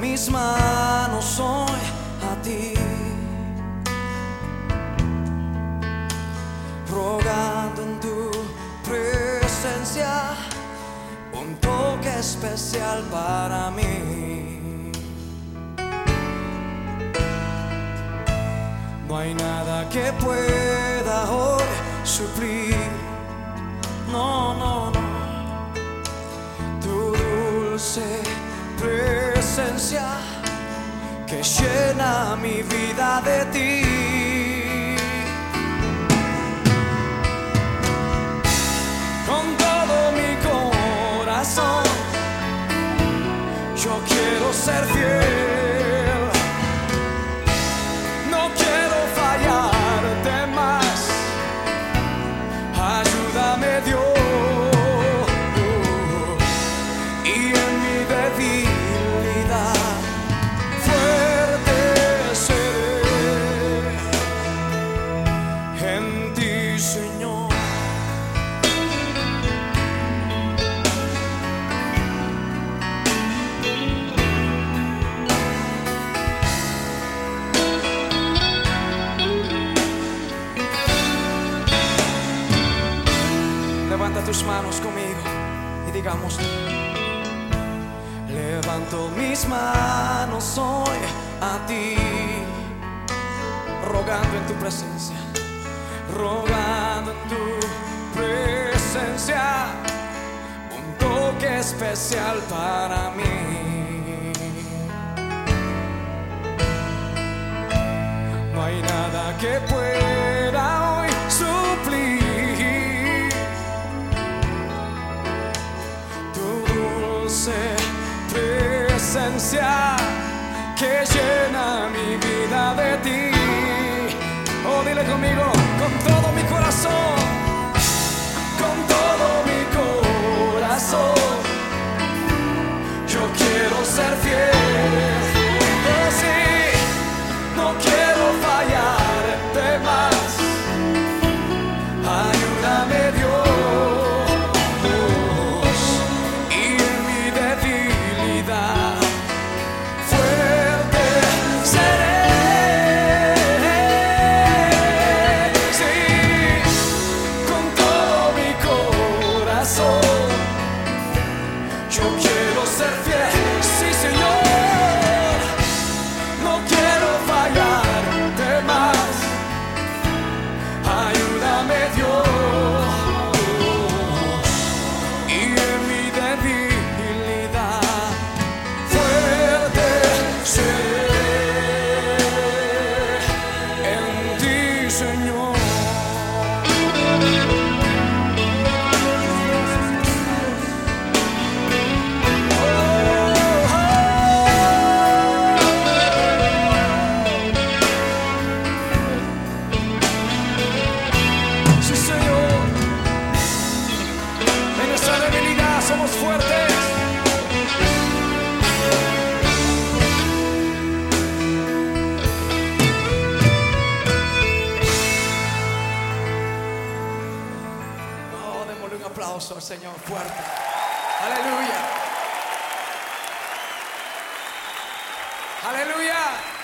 mis manos hoy a ti, rogando en tu presencia un toque especial para mí. No hay nada que pueda hoy suplir, no, no, no, tu dulce presencia que llena mi vida de ti. Con todo mi corazón, yo quiero ser fiel. Tus manos conmigo y digamos, levanto mis manos hoy a ti, rogando en tu presencia, rogando en tu presencia, un toque especial para mí. No hay nada que pueda presencia with your seamos fuertes. Oh, un aplauso al Señor fuerte. Aleluya. Aleluya.